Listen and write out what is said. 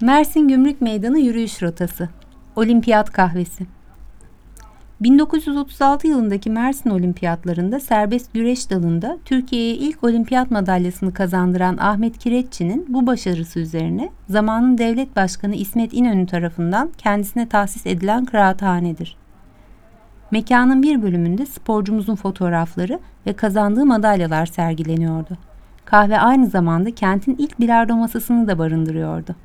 Mersin Gümrük Meydanı yürüyüş rotası. Olimpiyat kahvesi. 1936 yılındaki Mersin Olimpiyatlarında serbest güreş dalında Türkiye'ye ilk olimpiyat madalyasını kazandıran Ahmet Kireççi'nin bu başarısı üzerine zamanın devlet başkanı İsmet İnönü tarafından kendisine tahsis edilen kıraathanedir. Mekanın bir bölümünde sporcumuzun fotoğrafları ve kazandığı madalyalar sergileniyordu. Kahve aynı zamanda kentin ilk bilardo masasını da barındırıyordu.